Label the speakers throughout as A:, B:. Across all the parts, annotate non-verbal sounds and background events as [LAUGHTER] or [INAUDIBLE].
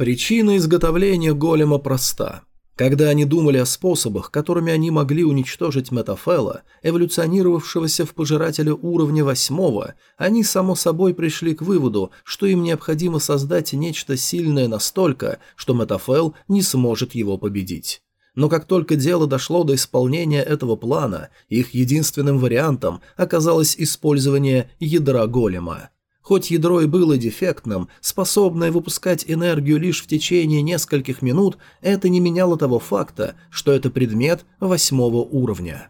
A: Причина изготовления голема проста. Когда они думали о способах, которыми они могли уничтожить Метафела, эволюционировавшегося в пожирателя уровня восьмого, они, само собой, пришли к выводу, что им необходимо создать нечто сильное настолько, что Метафел не сможет его победить. Но как только дело дошло до исполнения этого плана, их единственным вариантом оказалось использование ядра голема. Хоть ядро и было дефектным, способное выпускать энергию лишь в течение нескольких минут, это не меняло того факта, что это предмет восьмого уровня.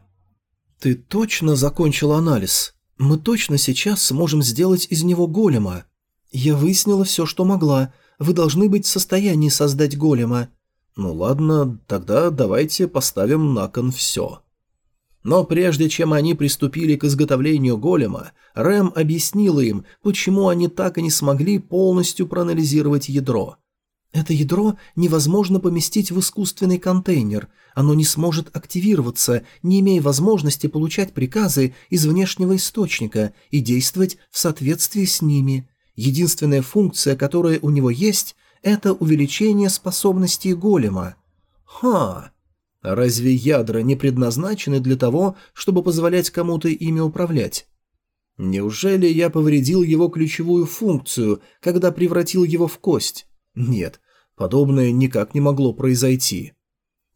A: «Ты точно закончил анализ? Мы точно сейчас сможем сделать из него голема?» «Я выяснила все, что могла. Вы должны быть в состоянии создать голема». «Ну ладно, тогда давайте поставим на кон все». Но прежде чем они приступили к изготовлению голема, Рэм объяснила им, почему они так и не смогли полностью проанализировать ядро. Это ядро невозможно поместить в искусственный контейнер, оно не сможет активироваться, не имея возможности получать приказы из внешнего источника и действовать в соответствии с ними. Единственная функция, которая у него есть, это увеличение способностей голема. Ха! Разве ядра не предназначены для того, чтобы позволять кому-то ими управлять? Неужели я повредил его ключевую функцию, когда превратил его в кость? Нет, подобное никак не могло произойти.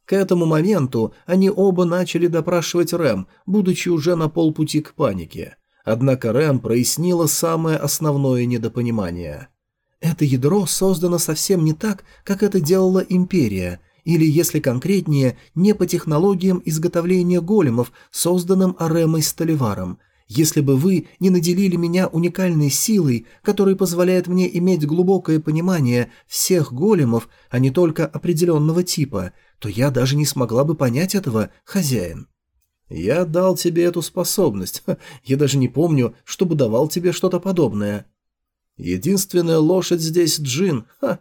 A: К этому моменту они оба начали допрашивать Рэм, будучи уже на полпути к панике. Однако Рэм прояснила самое основное недопонимание. Это ядро создано совсем не так, как это делала Империя – или, если конкретнее, не по технологиям изготовления големов, созданным Аремой Столиваром. Если бы вы не наделили меня уникальной силой, которая позволяет мне иметь глубокое понимание всех големов, а не только определенного типа, то я даже не смогла бы понять этого, хозяин. Я дал тебе эту способность. Я даже не помню, чтобы давал тебе что-то подобное. Единственная лошадь здесь Джин. Ха,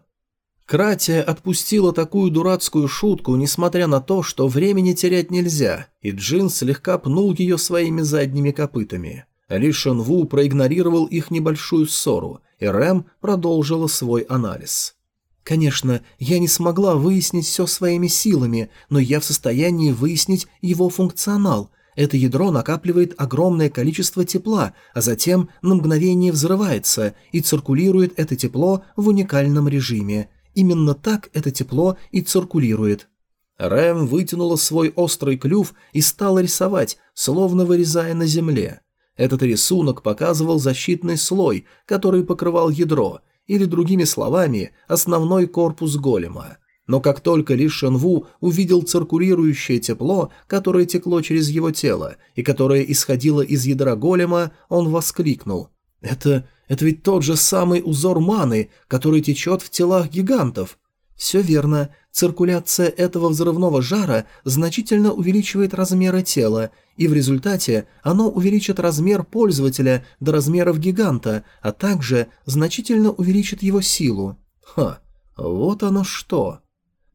A: Кратия отпустила такую дурацкую шутку, несмотря на то, что времени терять нельзя, и Джин слегка пнул ее своими задними копытами. Ли Шенву проигнорировал их небольшую ссору, и Рэм продолжила свой анализ. «Конечно, я не смогла выяснить все своими силами, но я в состоянии выяснить его функционал. Это ядро накапливает огромное количество тепла, а затем на мгновение взрывается и циркулирует это тепло в уникальном режиме. Именно так это тепло и циркулирует. Рэм вытянула свой острый клюв и стала рисовать, словно вырезая на земле. Этот рисунок показывал защитный слой, который покрывал ядро, или, другими словами, основной корпус голема. Но как только Ли Шенву увидел циркулирующее тепло, которое текло через его тело и которое исходило из ядра голема, он воскликнул. «Это это ведь тот же самый узор маны, который течет в телах гигантов. Все верно, циркуляция этого взрывного жара значительно увеличивает размеры тела, и в результате оно увеличит размер пользователя до размеров гиганта, а также значительно увеличит его силу. Ха, вот оно что.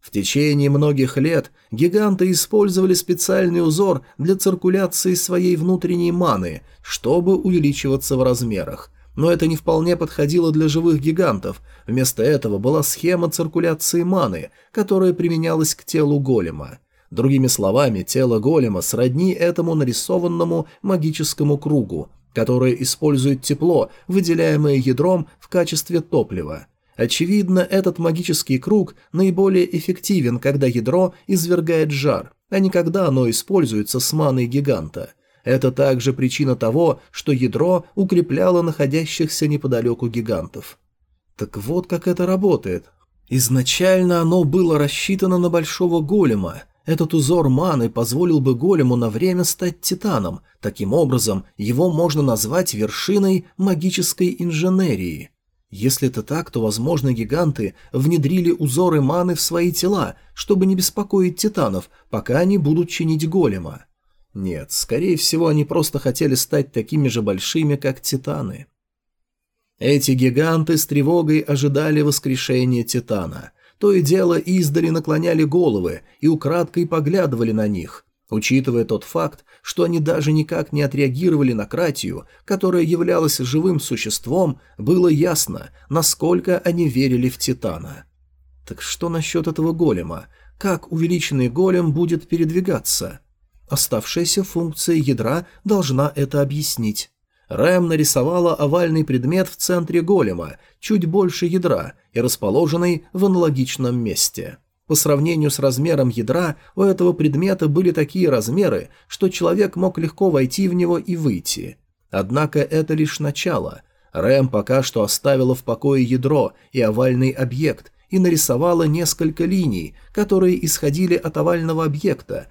A: В течение многих лет гиганты использовали специальный узор для циркуляции своей внутренней маны, чтобы увеличиваться в размерах – но это не вполне подходило для живых гигантов. Вместо этого была схема циркуляции маны, которая применялась к телу голема. Другими словами, тело голема сродни этому нарисованному магическому кругу, которое использует тепло, выделяемое ядром в качестве топлива. Очевидно, этот магический круг наиболее эффективен, когда ядро извергает жар, а не когда оно используется с маной гиганта. Это также причина того, что ядро укрепляло находящихся неподалеку гигантов. Так вот как это работает. Изначально оно было рассчитано на большого голема. Этот узор маны позволил бы голему на время стать титаном. Таким образом, его можно назвать вершиной магической инженерии. Если это так, то, возможно, гиганты внедрили узоры маны в свои тела, чтобы не беспокоить титанов, пока они будут чинить голема. Нет, скорее всего, они просто хотели стать такими же большими, как титаны. Эти гиганты с тревогой ожидали воскрешения титана. То и дело издали наклоняли головы и украдкой поглядывали на них. Учитывая тот факт, что они даже никак не отреагировали на Кратию, которая являлась живым существом, было ясно, насколько они верили в Титана. Так что насчет этого голема? Как увеличенный голем будет передвигаться? Оставшаяся функция ядра должна это объяснить. Рэм нарисовала овальный предмет в центре голема, чуть больше ядра и расположенный в аналогичном месте. По сравнению с размером ядра, у этого предмета были такие размеры, что человек мог легко войти в него и выйти. Однако это лишь начало. Рэм пока что оставила в покое ядро и овальный объект и нарисовала несколько линий, которые исходили от овального объекта,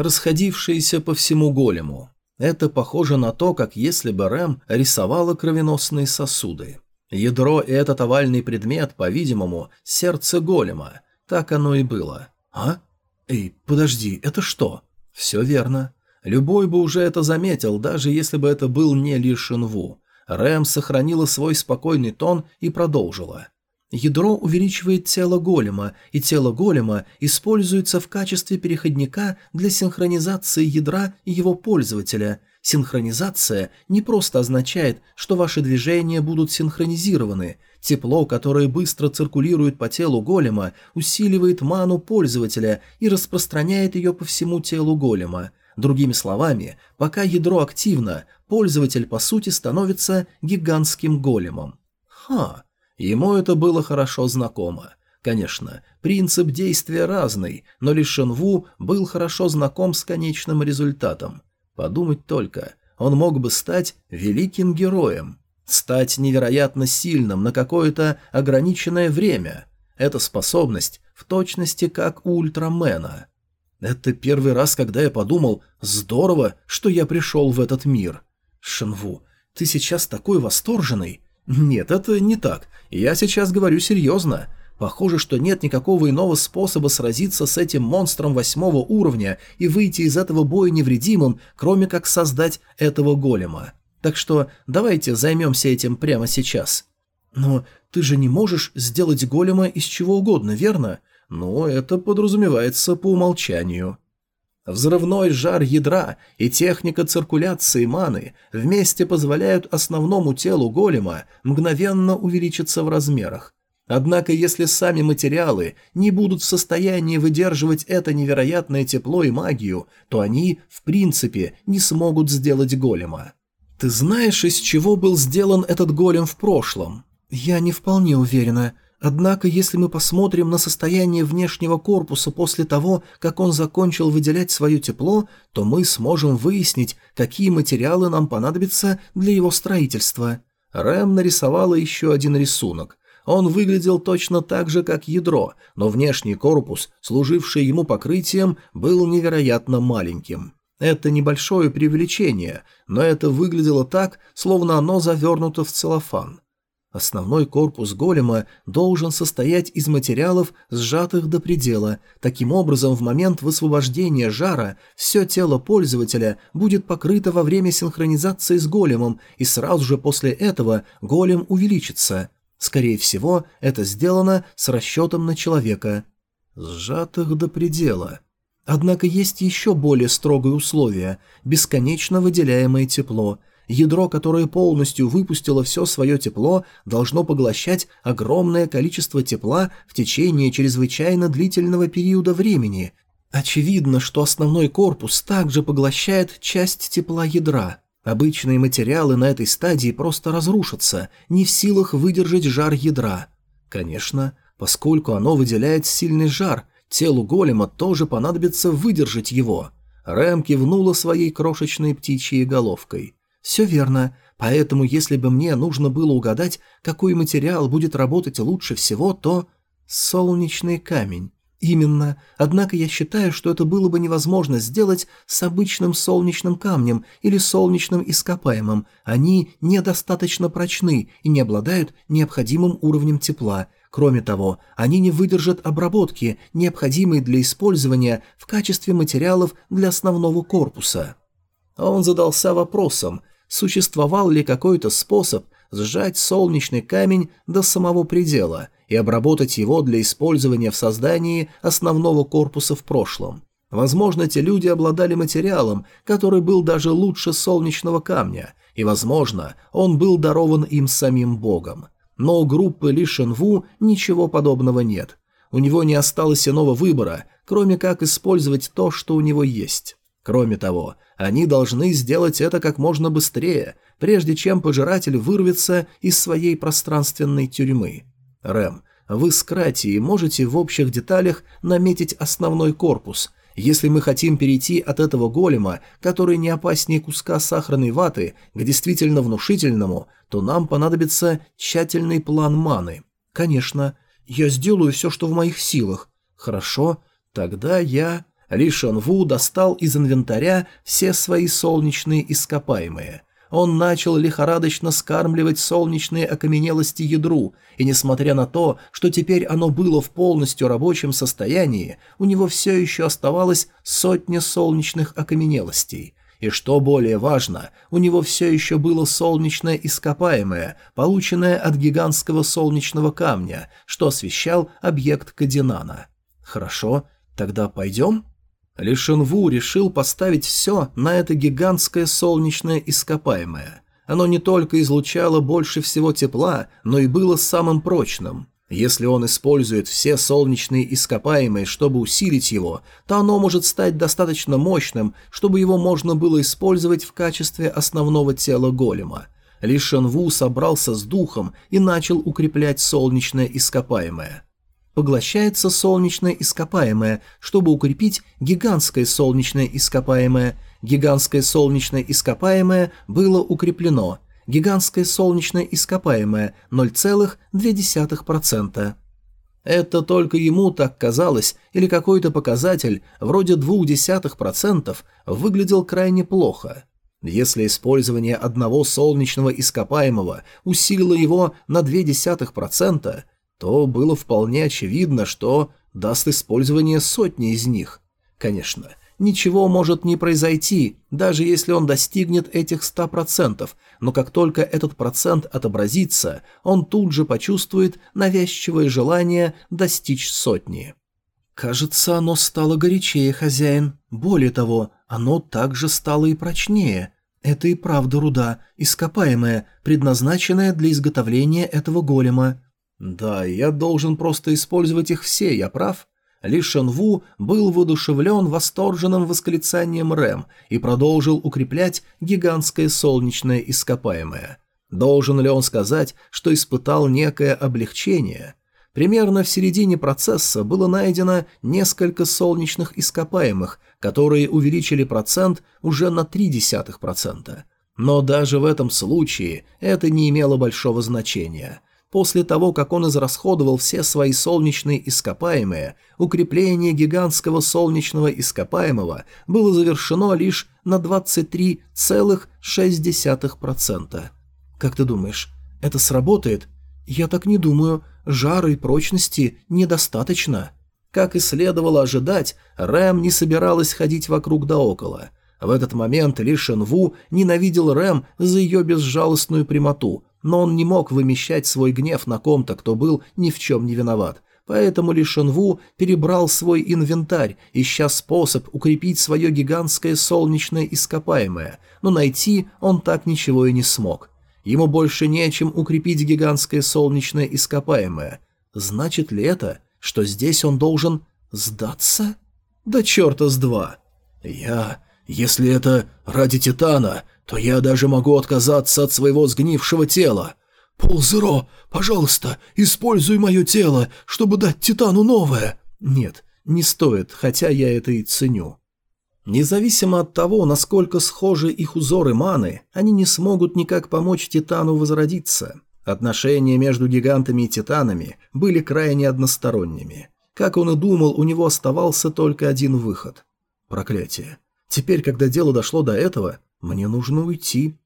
A: расходившиеся по всему голему. Это похоже на то, как если бы Рэм рисовала кровеносные сосуды. Ядро и этот овальный предмет, по-видимому, сердце голема. Так оно и было. А? Эй, подожди, это что? Все верно. Любой бы уже это заметил, даже если бы это был не Ли Шинву. Рэм сохранила свой спокойный тон и продолжила. Ядро увеличивает тело голема, и тело голема используется в качестве переходника для синхронизации ядра и его пользователя. Синхронизация не просто означает, что ваши движения будут синхронизированы. Тепло, которое быстро циркулирует по телу голема, усиливает ману пользователя и распространяет ее по всему телу голема. Другими словами, пока ядро активно, пользователь по сути становится гигантским големом. Ха! Ему это было хорошо знакомо. Конечно, принцип действия разный, но Ли Шенву был хорошо знаком с конечным результатом. Подумать только, он мог бы стать великим героем, стать невероятно сильным на какое-то ограниченное время. Эта способность в точности как у Ультрамена. Это первый раз, когда я подумал, здорово, что я пришел в этот мир. Шенву, ты сейчас такой восторженный. Нет, это не так. Я сейчас говорю серьезно. Похоже, что нет никакого иного способа сразиться с этим монстром восьмого уровня и выйти из этого боя невредимым, кроме как создать этого голема. Так что давайте займемся этим прямо сейчас. Но ты же не можешь сделать голема из чего угодно, верно? Ну, это подразумевается по умолчанию. Взрывной жар ядра и техника циркуляции маны вместе позволяют основному телу голема мгновенно увеличиться в размерах. Однако если сами материалы не будут в состоянии выдерживать это невероятное тепло и магию, то они, в принципе, не смогут сделать голема. Ты знаешь, из чего был сделан этот голем в прошлом? Я не вполне уверена. Однако, если мы посмотрим на состояние внешнего корпуса после того, как он закончил выделять свое тепло, то мы сможем выяснить, какие материалы нам понадобятся для его строительства. Рэм нарисовала еще один рисунок. Он выглядел точно так же, как ядро, но внешний корпус, служивший ему покрытием, был невероятно маленьким. Это небольшое преувеличение, но это выглядело так, словно оно завернуто в целлофан. Основной корпус голема должен состоять из материалов, сжатых до предела. Таким образом, в момент высвобождения жара все тело пользователя будет покрыто во время синхронизации с големом, и сразу же после этого голем увеличится. Скорее всего, это сделано с расчетом на человека. Сжатых до предела. Однако есть еще более строгое условие – бесконечно выделяемое тепло – Ядро, которое полностью выпустило все свое тепло, должно поглощать огромное количество тепла в течение чрезвычайно длительного периода времени. Очевидно, что основной корпус также поглощает часть тепла ядра. Обычные материалы на этой стадии просто разрушатся, не в силах выдержать жар ядра. Конечно, поскольку оно выделяет сильный жар, телу голема тоже понадобится выдержать его. Рэм кивнула своей крошечной птичьей головкой. «Все верно. Поэтому, если бы мне нужно было угадать, какой материал будет работать лучше всего, то... Солнечный камень. Именно. Однако я считаю, что это было бы невозможно сделать с обычным солнечным камнем или солнечным ископаемым. Они недостаточно прочны и не обладают необходимым уровнем тепла. Кроме того, они не выдержат обработки, необходимой для использования в качестве материалов для основного корпуса. Он задался вопросом, существовал ли какой-то способ сжать солнечный камень до самого предела и обработать его для использования в создании основного корпуса в прошлом. Возможно, те люди обладали материалом, который был даже лучше солнечного камня, и, возможно, он был дарован им самим богом. Но у группы Ли Шенву ничего подобного нет. У него не осталось иного выбора, кроме как использовать то, что у него есть. Кроме того, они должны сделать это как можно быстрее, прежде чем пожиратель вырвется из своей пространственной тюрьмы. Рэм, вы с Кратией можете в общих деталях наметить основной корпус. Если мы хотим перейти от этого голема, который не опаснее куска сахарной ваты, к действительно внушительному, то нам понадобится тщательный план маны. Конечно, я сделаю все, что в моих силах. Хорошо, тогда я... Ли Шанву достал из инвентаря все свои солнечные ископаемые. Он начал лихорадочно скармливать солнечные окаменелости ядру, и несмотря на то, что теперь оно было в полностью рабочем состоянии, у него все еще оставалось сотня солнечных окаменелостей. И что более важно, у него все еще было солнечное ископаемое, полученное от гигантского солнечного камня, что освещал объект Кадинана. «Хорошо, тогда пойдем?» Ли Шенву решил поставить все на это гигантское солнечное ископаемое. Оно не только излучало больше всего тепла, но и было самым прочным. Если он использует все солнечные ископаемые, чтобы усилить его, то оно может стать достаточно мощным, чтобы его можно было использовать в качестве основного тела голема. Ли Шенву собрался с духом и начал укреплять солнечное ископаемое поглощается солнечное ископаемое, чтобы укрепить гигантское солнечное ископаемое. Гигантское солнечное ископаемое было укреплено. Гигантское солнечное ископаемое 0,2%. Это только ему так казалось, или какой-то показатель, вроде 0,2%, выглядел крайне плохо. Если использование одного солнечного ископаемого усилило его на 0,2%, то было вполне очевидно, что даст использование сотни из них. Конечно, ничего может не произойти, даже если он достигнет этих 100%, но как только этот процент отобразится, он тут же почувствует навязчивое желание достичь сотни. Кажется, оно стало горячее, хозяин. Более того, оно также стало и прочнее. Это и правда руда, ископаемая, предназначенная для изготовления этого голема. «Да, я должен просто использовать их все, я прав?» Ли Шенву был воодушевлен восторженным восклицанием Рэм и продолжил укреплять гигантское солнечное ископаемое. Должен ли он сказать, что испытал некое облегчение? Примерно в середине процесса было найдено несколько солнечных ископаемых, которые увеличили процент уже на 0,3%. Но даже в этом случае это не имело большого значения – После того, как он израсходовал все свои солнечные ископаемые, укрепление гигантского солнечного ископаемого было завершено лишь на 23,6%. Как ты думаешь, это сработает? Я так не думаю. Жара и прочности недостаточно. Как и следовало ожидать, Рэм не собиралась ходить вокруг да около. В этот момент Ли Шенву ненавидел Рэм за ее безжалостную прямоту, но он не мог вымещать свой гнев на ком-то, кто был ни в чем не виноват. Поэтому Ли Шенву перебрал свой инвентарь, ища способ укрепить свое гигантское солнечное ископаемое, но найти он так ничего и не смог. Ему больше нечем укрепить гигантское солнечное ископаемое. Значит ли это, что здесь он должен сдаться? Да черта с два. Я... Если это ради Титана, то я даже могу отказаться от своего сгнившего тела. Ползеро, пожалуйста, используй мое тело, чтобы дать Титану новое. Нет, не стоит, хотя я это и ценю. Независимо от того, насколько схожи их узоры маны, они не смогут никак помочь Титану возродиться. Отношения между гигантами и Титанами были крайне односторонними. Как он и думал, у него оставался только один выход. Проклятие. Теперь, когда дело дошло до этого, мне нужно уйти.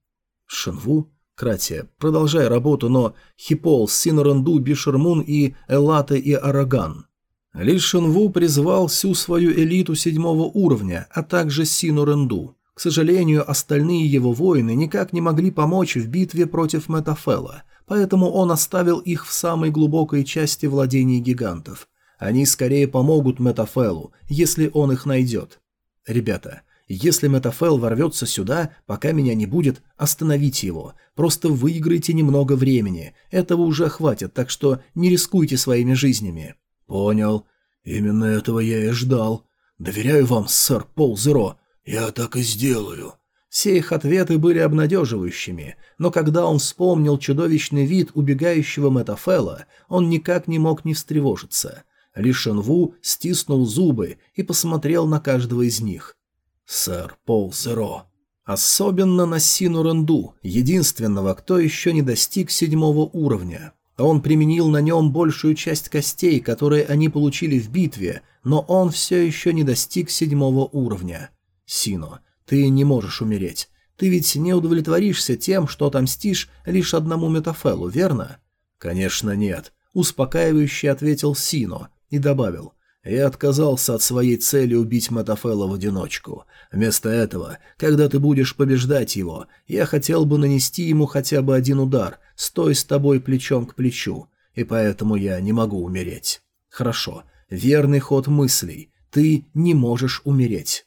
A: Шинву, Кратия, продолжай работу, но Хипол, Синоренду, Бишермун и Элата и Араган. Ли Шинву призвал всю свою элиту седьмого уровня, а также Синоренду. К сожалению, остальные его воины никак не могли помочь в битве против Метафела, поэтому он оставил их в самой глубокой части владений гигантов. Они скорее помогут Метафелу, если он их найдет. Ребята, если Метафел ворвется сюда, пока меня не будет, остановите его. Просто выиграйте немного времени. Этого уже хватит, так что не рискуйте своими жизнями. «Понял. Именно этого я и ждал. Доверяю вам, сэр Пол Зеро. Я так и сделаю». Все их ответы были обнадеживающими, но когда он вспомнил чудовищный вид убегающего Метафела, он никак не мог не встревожиться. Ли Шенву стиснул зубы и посмотрел на каждого из них. «Сэр Пол Зеро». Особенно на Сину Ренду, единственного, кто еще не достиг седьмого уровня. Он применил на нем большую часть костей, которые они получили в битве, но он все еще не достиг седьмого уровня. Сино, ты не можешь умереть. Ты ведь не удовлетворишься тем, что отомстишь лишь одному Метафелу, верно? Конечно, нет. Успокаивающе ответил Сино и добавил. Я отказался от своей цели убить Метафела в одиночку. Вместо этого, когда ты будешь побеждать его, я хотел бы нанести ему хотя бы один удар, стоя с тобой плечом к плечу, и поэтому я не могу умереть. Хорошо, верный ход мыслей. Ты не можешь умереть.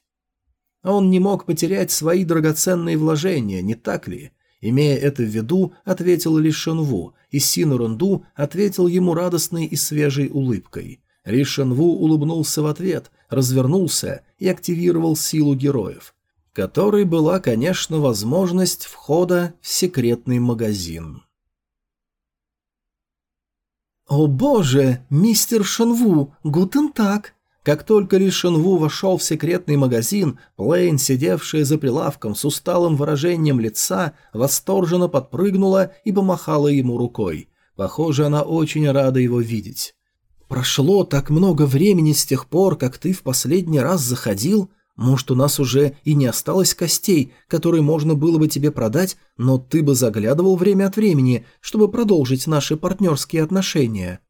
A: Он не мог потерять свои драгоценные вложения, не так ли? Имея это в виду, ответил Ли и Сину Рунду ответил ему радостной и свежей улыбкой. Ли Шенву улыбнулся в ответ, развернулся и активировал силу героев, которой была, конечно, возможность входа в секретный магазин. «О боже, мистер Шенву, гутен так!» Как только Ли Шенву вошел в секретный магазин, Плейн, сидевшая за прилавком с усталым выражением лица, восторженно подпрыгнула и помахала ему рукой. Похоже, она очень рада его видеть. «Прошло так много времени с тех пор, как ты в последний раз заходил. Может, у нас уже и не осталось костей, которые можно было бы тебе продать, но ты бы заглядывал время от времени, чтобы продолжить наши партнерские отношения».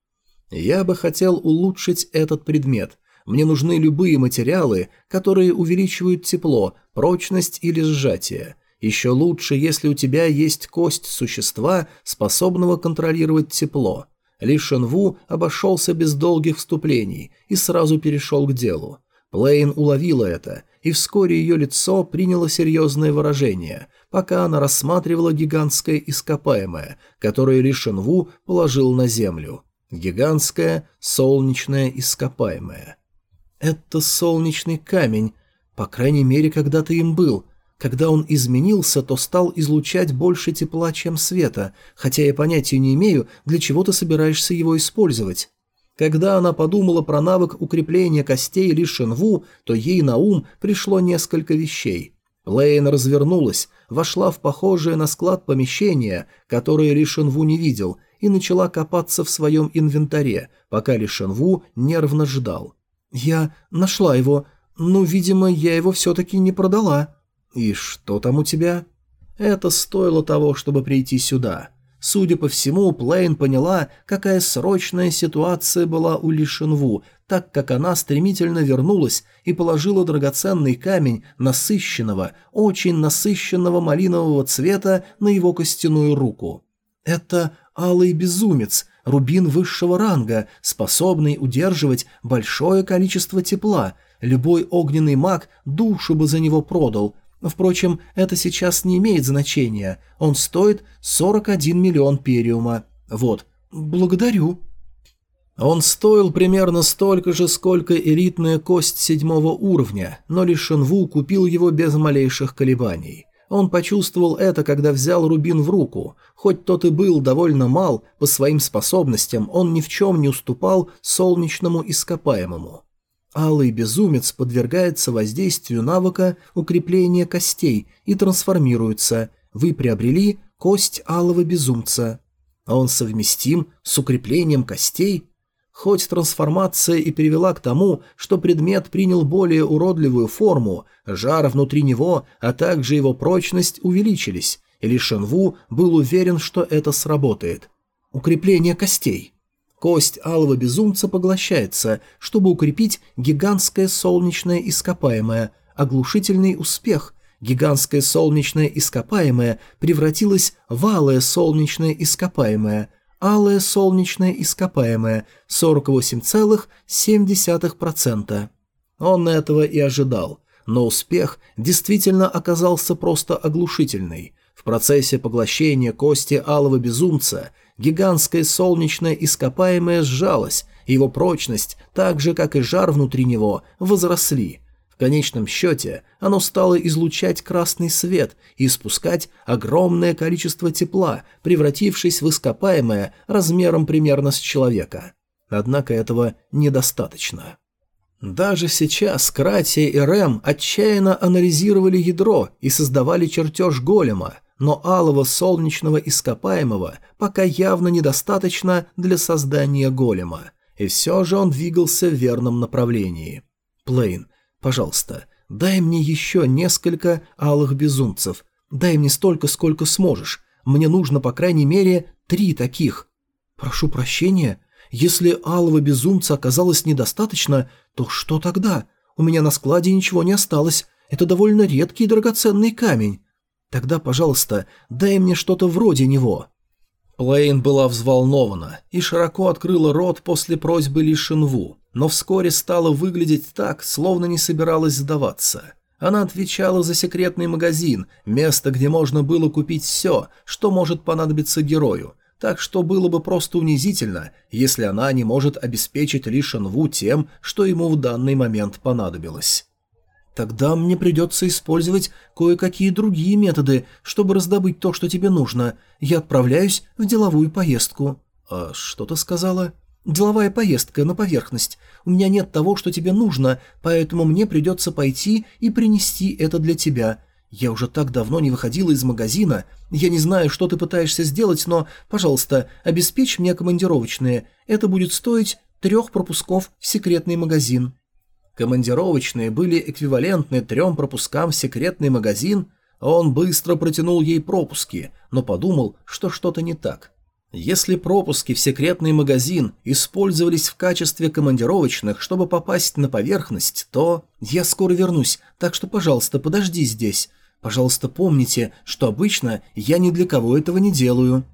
A: «Я бы хотел улучшить этот предмет», мне нужны любые материалы, которые увеличивают тепло, прочность или сжатие. Еще лучше, если у тебя есть кость существа, способного контролировать тепло. Ли Шенву обошелся без долгих вступлений и сразу перешел к делу. Плейн уловила это, и вскоре ее лицо приняло серьезное выражение, пока она рассматривала гигантское ископаемое, которое Ли Шенву положил на землю. Гигантское солнечное ископаемое. Это солнечный камень. По крайней мере, когда-то им был. Когда он изменился, то стал излучать больше тепла, чем света, хотя я понятия не имею, для чего ты собираешься его использовать. Когда она подумала про навык укрепления костей Ли Шенву, то ей на ум пришло несколько вещей. Лейн развернулась, вошла в похожее на склад помещение, которое Ли Шенву не видел, и начала копаться в своем инвентаре, пока Ли Шенву нервно ждал. «Я нашла его, но, видимо, я его все-таки не продала». «И что там у тебя?» Это стоило того, чтобы прийти сюда. Судя по всему, Плейн поняла, какая срочная ситуация была у Ли Шинву, так как она стремительно вернулась и положила драгоценный камень насыщенного, очень насыщенного малинового цвета на его костяную руку. «Это алый безумец, рубин высшего ранга, способный удерживать большое количество тепла. Любой огненный маг душу бы за него продал. Впрочем, это сейчас не имеет значения. Он стоит 41 миллион периума. Вот. Благодарю. Он стоил примерно столько же, сколько элитная кость седьмого уровня, но лишь Шенву купил его без малейших колебаний. Он почувствовал это, когда взял рубин в руку. Хоть тот и был довольно мал, по своим способностям он ни в чем не уступал солнечному ископаемому. Алый безумец подвергается воздействию навыка укрепления костей и трансформируется. Вы приобрели кость алого безумца. А он совместим с укреплением костей? Хоть трансформация и привела к тому, что предмет принял более уродливую форму, жар внутри него, а также его прочность увеличились, и Ли Шенву был уверен, что это сработает. Укрепление костей. Кость алого безумца поглощается, чтобы укрепить гигантское солнечное ископаемое. Оглушительный успех. Гигантское солнечное ископаемое превратилось в алое солнечное ископаемое – алое солнечное ископаемое 48,7%. Он этого и ожидал, но успех действительно оказался просто оглушительный. В процессе поглощения кости алого безумца гигантское солнечное ископаемое сжалось его прочность, так же, как и жар внутри него, возросли. В конечном счете оно стало излучать красный свет и испускать огромное количество тепла, превратившись в ископаемое размером примерно с человека. Однако этого недостаточно. Даже сейчас Кратия и Рэм отчаянно анализировали ядро и создавали чертеж голема, но алого солнечного ископаемого пока явно недостаточно для создания голема, и все же он двигался в верном направлении. Плейн, пожалуйста, дай мне еще несколько алых безумцев, дай мне столько, сколько сможешь, мне нужно по крайней мере три таких. Прошу прощения, если алого безумца оказалось недостаточно, то что тогда? У меня на складе ничего не осталось. Это довольно редкий и драгоценный камень. Тогда, пожалуйста, дай мне что-то вроде него». Плейн была взволнована и широко открыла рот после просьбы Ли Шинву, но вскоре стала выглядеть так, словно не собиралась сдаваться. Она отвечала за секретный магазин, место, где можно было купить все, что может понадобиться герою, так что было бы просто унизительно, если она не может обеспечить Ли Шенву тем, что ему в данный момент понадобилось. Тогда мне придется использовать кое-какие другие методы, чтобы раздобыть то, что тебе нужно. Я отправляюсь в деловую поездку». «А что ты сказала?» «Деловая поездка на поверхность. У меня нет того, что тебе нужно, поэтому мне придется пойти и принести это для тебя. Я уже так давно не выходила из магазина. Я не знаю, что ты пытаешься сделать, но, пожалуйста, обеспечь мне командировочные. Это будет стоить трех пропусков в секретный магазин». Командировочные были эквивалентны трем пропускам в секретный магазин, а он быстро протянул ей пропуски, но подумал, что что-то не так. Если пропуски в секретный магазин использовались в качестве командировочных, чтобы попасть на поверхность, то «Я скоро вернусь, так что, пожалуйста, подожди здесь. Пожалуйста, помните, что обычно я ни для кого этого не делаю».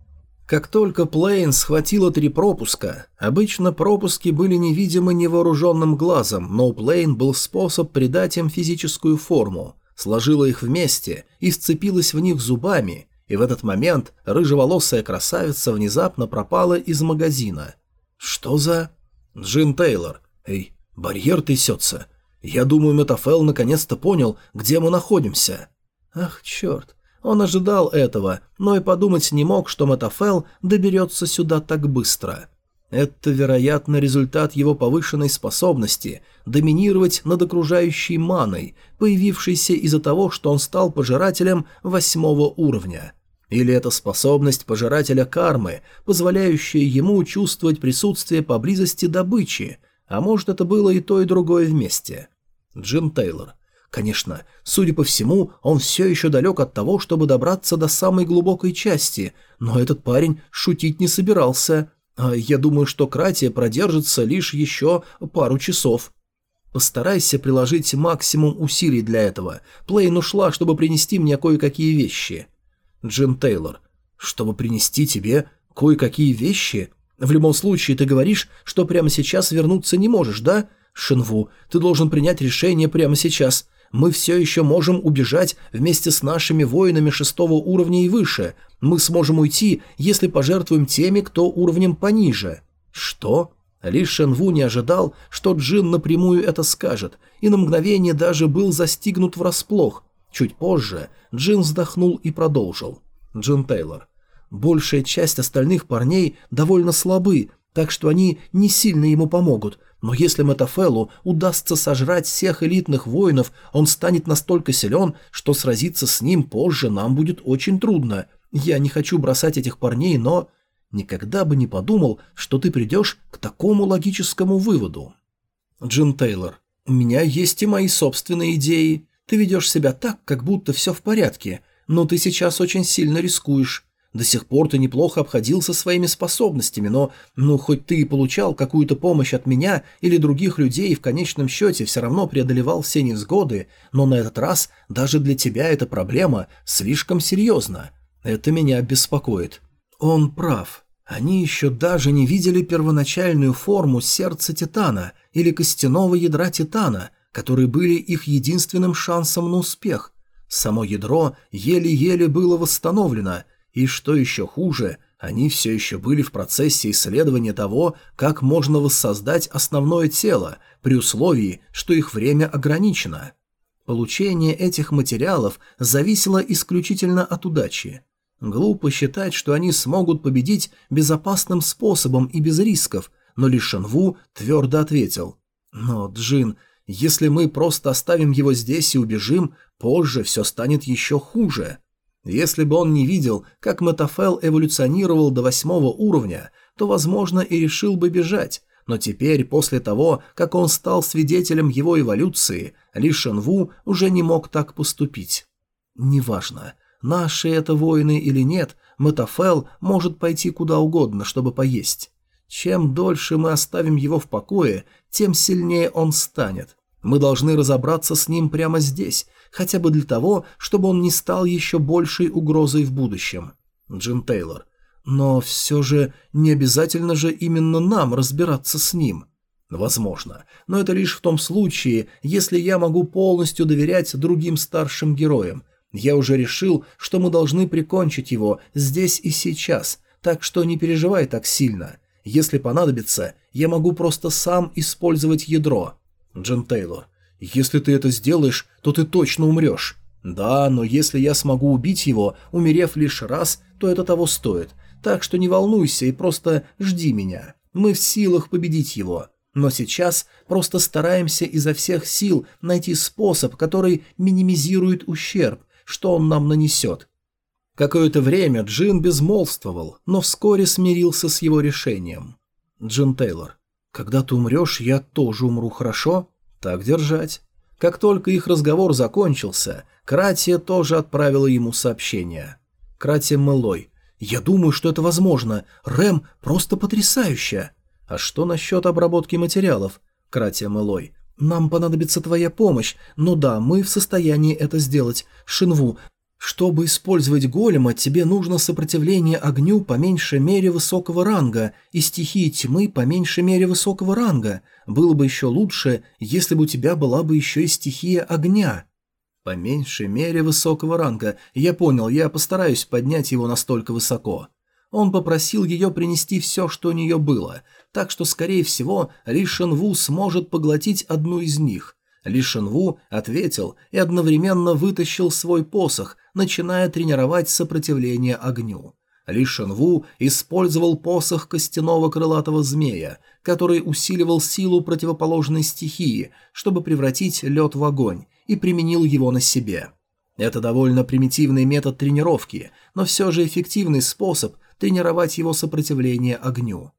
A: Как только Плейн схватила три пропуска, обычно пропуски были невидимы невооруженным глазом, но у Плейн был способ придать им физическую форму, сложила их вместе и сцепилась в них зубами, и в этот момент рыжеволосая красавица внезапно пропала из магазина. «Что за...» «Джин Тейлор. Эй, барьер трясется. Я думаю, Метафел наконец-то понял, где мы находимся». «Ах, черт. Он ожидал этого, но и подумать не мог, что Матафел доберется сюда так быстро. Это, вероятно, результат его повышенной способности доминировать над окружающей маной, появившейся из-за того, что он стал пожирателем восьмого уровня. Или это способность пожирателя кармы, позволяющая ему чувствовать присутствие поблизости добычи, а может это было и то, и другое вместе. Джим Тейлор. Конечно, судя по всему, он все еще далек от того, чтобы добраться до самой глубокой части, но этот парень шутить не собирался. А я думаю, что Кратия продержится лишь еще пару часов. Постарайся приложить максимум усилий для этого. Плейн ушла, чтобы принести мне кое-какие вещи. Джим Тейлор. Чтобы принести тебе кое-какие вещи? В любом случае, ты говоришь, что прямо сейчас вернуться не можешь, да? Шинву, ты должен принять решение прямо сейчас мы все еще можем убежать вместе с нашими воинами шестого уровня и выше. Мы сможем уйти, если пожертвуем теми, кто уровнем пониже». «Что?» Ли Шенву не ожидал, что Джин напрямую это скажет, и на мгновение даже был застигнут врасплох. Чуть позже Джин вздохнул и продолжил. Джин Тейлор. «Большая часть остальных парней довольно слабы, так что они не сильно ему помогут, но если Метафелу удастся сожрать всех элитных воинов, он станет настолько силен, что сразиться с ним позже нам будет очень трудно. Я не хочу бросать этих парней, но... Никогда бы не подумал, что ты придешь к такому логическому выводу. Джим Тейлор, у меня есть и мои собственные идеи. Ты ведешь себя так, как будто все в порядке, но ты сейчас очень сильно рискуешь. До сих пор ты неплохо обходился своими способностями, но, ну, хоть ты и получал какую-то помощь от меня или других людей в конечном счете все равно преодолевал все невзгоды, но на этот раз даже для тебя эта проблема слишком серьезна. Это меня беспокоит. Он прав. Они еще даже не видели первоначальную форму сердца Титана или костяного ядра Титана, которые были их единственным шансом на успех. Само ядро еле-еле было восстановлено – и что еще хуже, Они все еще были в процессе исследования того, как можно воссоздать основное тело, при условии, что их время ограничено. Получение этих материалов зависело исключительно от удачи. Глупо считать, что они смогут победить безопасным способом и без рисков, но Ли Шенву твердо ответил. «Но, Джин, если мы просто оставим его здесь и убежим, позже все станет еще хуже». Если бы он не видел, как Метафел эволюционировал до восьмого уровня, то, возможно, и решил бы бежать, но теперь, после того, как он стал свидетелем его эволюции, Ли Шенву уже не мог так поступить. Неважно, наши это воины или нет, Метафел может пойти куда угодно, чтобы поесть. Чем дольше мы оставим его в покое, тем сильнее он станет. Мы должны разобраться с ним прямо здесь, хотя бы для того, чтобы он не стал еще большей угрозой в будущем. Джин Тейлор. Но все же не обязательно же именно нам разбираться с ним. Возможно, но это лишь в том случае, если я могу полностью доверять другим старшим героям. Я уже решил, что мы должны прикончить его здесь и сейчас, так что не переживай так сильно. Если понадобится, я могу просто сам использовать ядро. Джин Тейлор. Если ты это сделаешь, то ты точно умрешь. Да, но если я смогу убить его, умерев лишь раз, то это того стоит. Так что не волнуйся и просто жди меня. Мы в силах победить его. Но сейчас просто стараемся изо всех сил найти способ, который минимизирует ущерб, что он нам нанесет. Какое-то время Джин безмолвствовал, но вскоре смирился с его решением. Джин Тейлор. «Когда ты умрешь, я тоже умру, хорошо?» Так держать. Как только их разговор закончился, Кратия тоже отправила ему сообщение. Кратия Мэлой. «Я думаю, что это возможно. Рэм просто потрясающе!» «А что насчет обработки материалов?» Кратия Мэлой. «Нам понадобится твоя помощь, но да, мы в состоянии это сделать. Шинву, чтобы использовать голема, тебе нужно сопротивление огню по меньшей мере высокого ранга и стихии тьмы по меньшей мере высокого ранга. Было бы еще лучше, если бы у тебя была бы еще и стихия огня. По меньшей мере высокого ранга. Я понял, я постараюсь поднять его настолько высоко. Он попросил ее принести все, что у нее было, так что, скорее всего, Ли Шенву сможет поглотить одну из них – ли Шенву ответил и одновременно вытащил свой посох, начиная тренировать сопротивление огню. Ли Шенву использовал посох костяного крылатого змея, который усиливал силу противоположной стихии, чтобы превратить лед в огонь, и применил его на себе. Это довольно примитивный метод тренировки, но все же эффективный способ тренировать его сопротивление огню.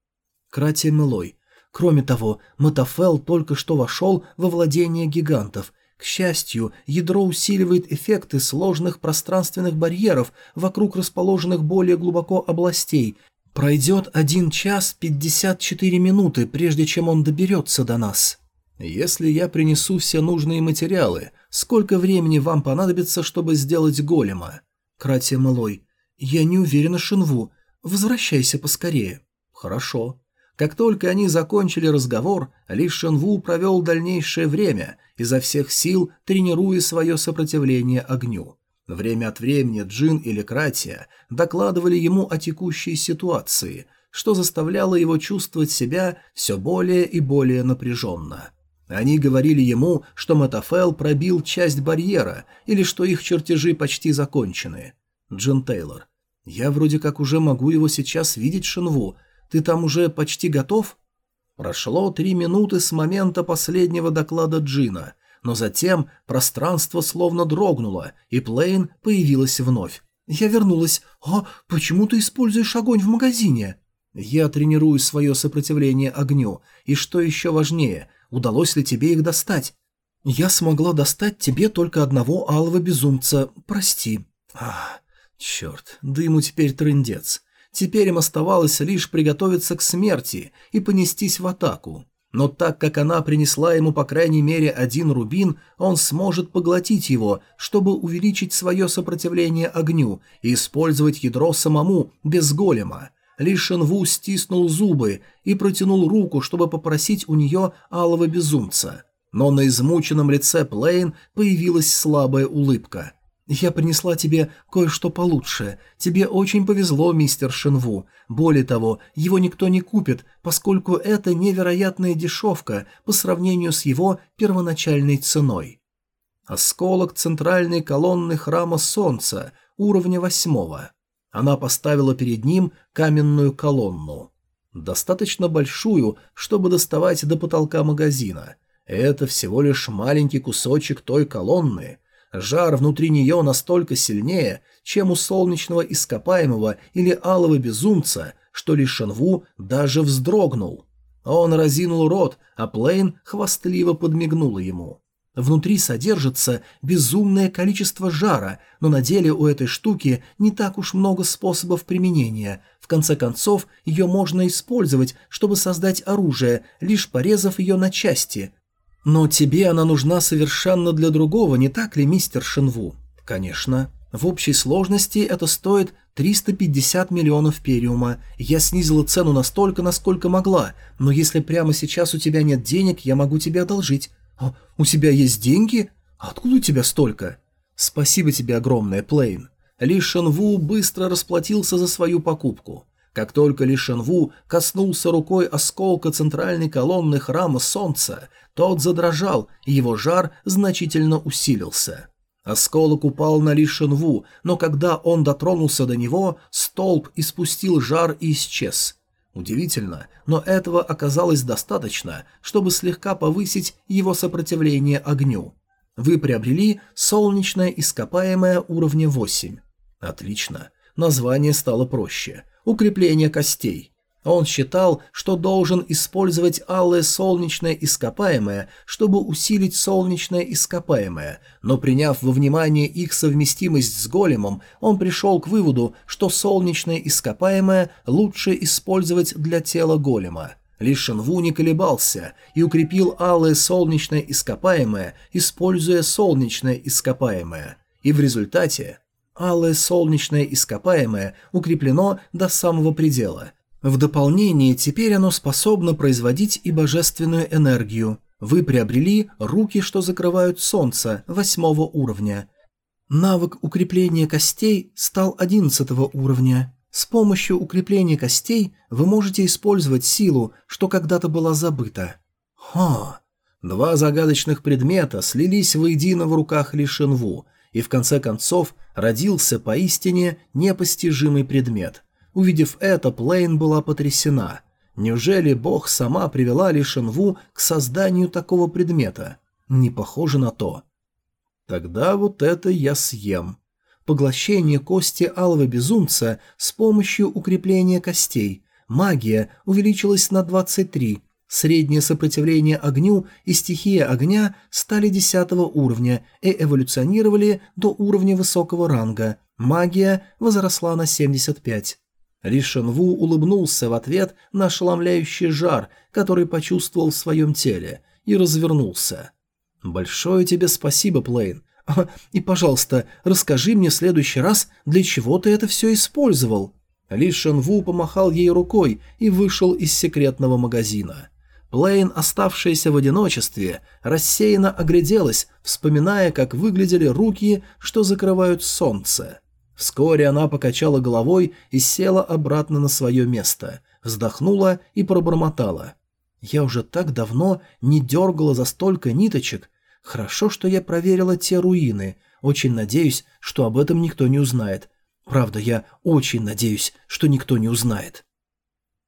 A: Крати Мелой Кроме того, Матафел только что вошел во владение гигантов. К счастью, ядро усиливает эффекты сложных пространственных барьеров вокруг расположенных более глубоко областей. Пройдет 1 час 54 минуты, прежде чем он доберется до нас. Если я принесу все нужные материалы, сколько времени вам понадобится, чтобы сделать голема? Кратия Малой. Я не уверена, Шинву. Возвращайся поскорее. Хорошо. Как только они закончили разговор, Ли Шенву провел дальнейшее время, изо всех сил тренируя свое сопротивление огню. Время от времени Джин или Кратия докладывали ему о текущей ситуации, что заставляло его чувствовать себя все более и более напряженно. Они говорили ему, что Матафел пробил часть барьера или что их чертежи почти закончены. Джин Тейлор. «Я вроде как уже могу его сейчас видеть, Шинву, ты там уже почти готов?» Прошло три минуты с момента последнего доклада Джина, но затем пространство словно дрогнуло, и Плейн появилась вновь. «Я вернулась. А почему ты используешь огонь в магазине?» «Я тренирую свое сопротивление огню, и что еще важнее, удалось ли тебе их достать?» «Я смогла достать тебе только одного алого безумца, прости». «Ах, черт, ему теперь трындец. Теперь им оставалось лишь приготовиться к смерти и понестись в атаку. Но так как она принесла ему по крайней мере один рубин, он сможет поглотить его, чтобы увеличить свое сопротивление огню и использовать ядро самому, без голема. Ли Шенву стиснул зубы и протянул руку, чтобы попросить у нее алого безумца. Но на измученном лице Плейн появилась слабая улыбка. «Я принесла тебе кое-что получше. Тебе очень повезло, мистер Шинву. Более того, его никто не купит, поскольку это невероятная дешевка по сравнению с его первоначальной ценой». Осколок центральной колонны храма Солнца, уровня восьмого. Она поставила перед ним каменную колонну. Достаточно большую, чтобы доставать до потолка магазина. Это всего лишь маленький кусочек той колонны – Жар внутри нее настолько сильнее, чем у солнечного ископаемого или алого безумца, что Ли Шенву даже вздрогнул. Он разинул рот, а Плейн хвастливо подмигнула ему. Внутри содержится безумное количество жара, но на деле у этой штуки не так уж много способов применения. В конце концов, ее можно использовать, чтобы создать оружие, лишь порезав ее на части, «Но тебе она нужна совершенно для другого, не так ли, мистер Шинву?» «Конечно. В общей сложности это стоит 350 миллионов периума. Я снизила цену настолько, насколько могла, но если прямо сейчас у тебя нет денег, я могу тебе одолжить». «А, у тебя есть деньги? Откуда у тебя столько?» «Спасибо тебе огромное, Плейн». Ли Шенву быстро расплатился за свою покупку. Как только Ли Шенву коснулся рукой осколка центральной колонны храма Солнца, тот задрожал, и его жар значительно усилился. Осколок упал на Ли Шенву, но когда он дотронулся до него, столб испустил жар и исчез. Удивительно, но этого оказалось достаточно, чтобы слегка повысить его сопротивление огню. Вы приобрели солнечное ископаемое уровня 8. Отлично. Название стало проще – укрепление костей. Он считал, что должен использовать алое солнечное ископаемое, чтобы усилить солнечное ископаемое, но приняв во внимание их совместимость с големом, он пришел к выводу, что солнечное ископаемое лучше использовать для тела голема. Лишь Шенву не колебался и укрепил алое солнечное ископаемое, используя солнечное ископаемое. И в результате Алое солнечное ископаемое укреплено до самого предела. В дополнение, теперь оно способно производить и божественную энергию. Вы приобрели руки, что закрывают солнце, восьмого уровня. Навык укрепления костей стал одиннадцатого уровня. С помощью укрепления костей вы можете использовать силу, что когда-то была забыта. Ха! Два загадочных предмета слились воедино в руках Лишенву, и в конце концов родился поистине непостижимый предмет. Увидев это, Плейн была потрясена. Неужели Бог сама привела Ли Шенву к созданию такого предмета? Не похоже на то. Тогда вот это я съем. Поглощение кости алого безумца с помощью укрепления костей. Магия увеличилась на 23, Среднее сопротивление огню и стихия огня стали десятого уровня и эволюционировали до уровня высокого ранга. Магия возросла на 75. Ли Шенву улыбнулся в ответ на ошеломляющий жар, который почувствовал в своем теле, и развернулся. «Большое тебе спасибо, Плейн. А, и, пожалуйста, расскажи мне в следующий раз, для чего ты это все использовал». Ли Шенву помахал ей рукой и вышел из секретного магазина. Плейн, оставшаяся в одиночестве, рассеянно огляделась, вспоминая, как выглядели руки, что закрывают солнце. Вскоре она покачала головой и села обратно на свое место, вздохнула и пробормотала. «Я уже так давно не дергала за столько ниточек. Хорошо, что я проверила те руины. Очень надеюсь, что об этом никто не узнает. Правда, я очень надеюсь, что никто не узнает».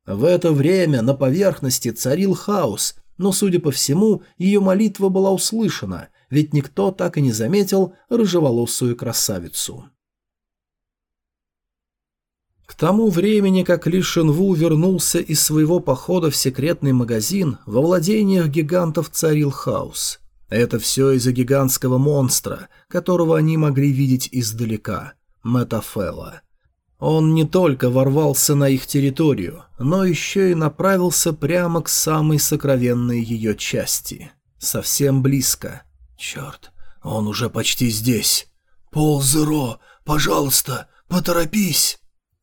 A: В это время на поверхности царил хаос, но, судя по всему, ее молитва была услышана, ведь никто так и не заметил рыжеволосую красавицу. К тому времени, как Ли Шинву вернулся из своего похода в секретный магазин, во владениях гигантов царил хаос. Это все из-за гигантского монстра, которого они могли видеть издалека – Метафела. Он не только ворвался на их территорию, но еще и направился прямо к самой сокровенной ее части. Совсем близко. Черт, он уже почти здесь. «Пол Зеро, пожалуйста, поторопись!»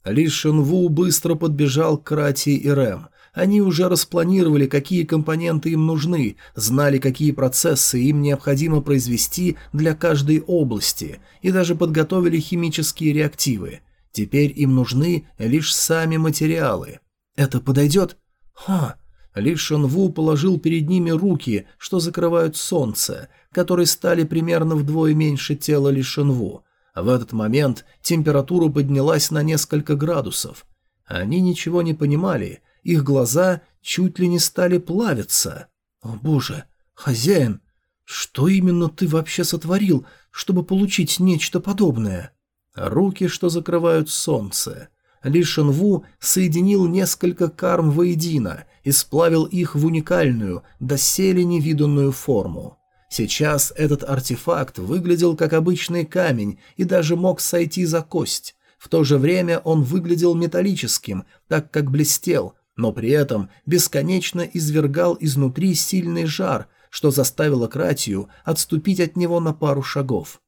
A: Ли Шенву быстро подбежал к Рати и Рэм. Они уже распланировали, какие компоненты им нужны, знали, какие процессы им необходимо произвести для каждой области, и даже подготовили химические реактивы. Теперь им нужны лишь сами материалы. Это подойдет? Ха! Ли Шенву положил перед ними руки, что закрывают солнце, которые стали примерно вдвое меньше тела Ли Шенву. В этот момент температура поднялась на несколько градусов. Они ничего не понимали, их глаза чуть ли не стали плавиться. «О боже, хозяин, что именно ты вообще сотворил, чтобы получить нечто подобное?» Руки, что закрывают солнце. Ли Шенву соединил несколько карм воедино и сплавил их в уникальную, доселе невиданную форму. Сейчас этот артефакт выглядел как обычный камень и даже мог сойти за кость. В то же время он выглядел металлическим, так как блестел, но при этом бесконечно извергал изнутри сильный жар, что заставило Кратию отступить от него на пару шагов.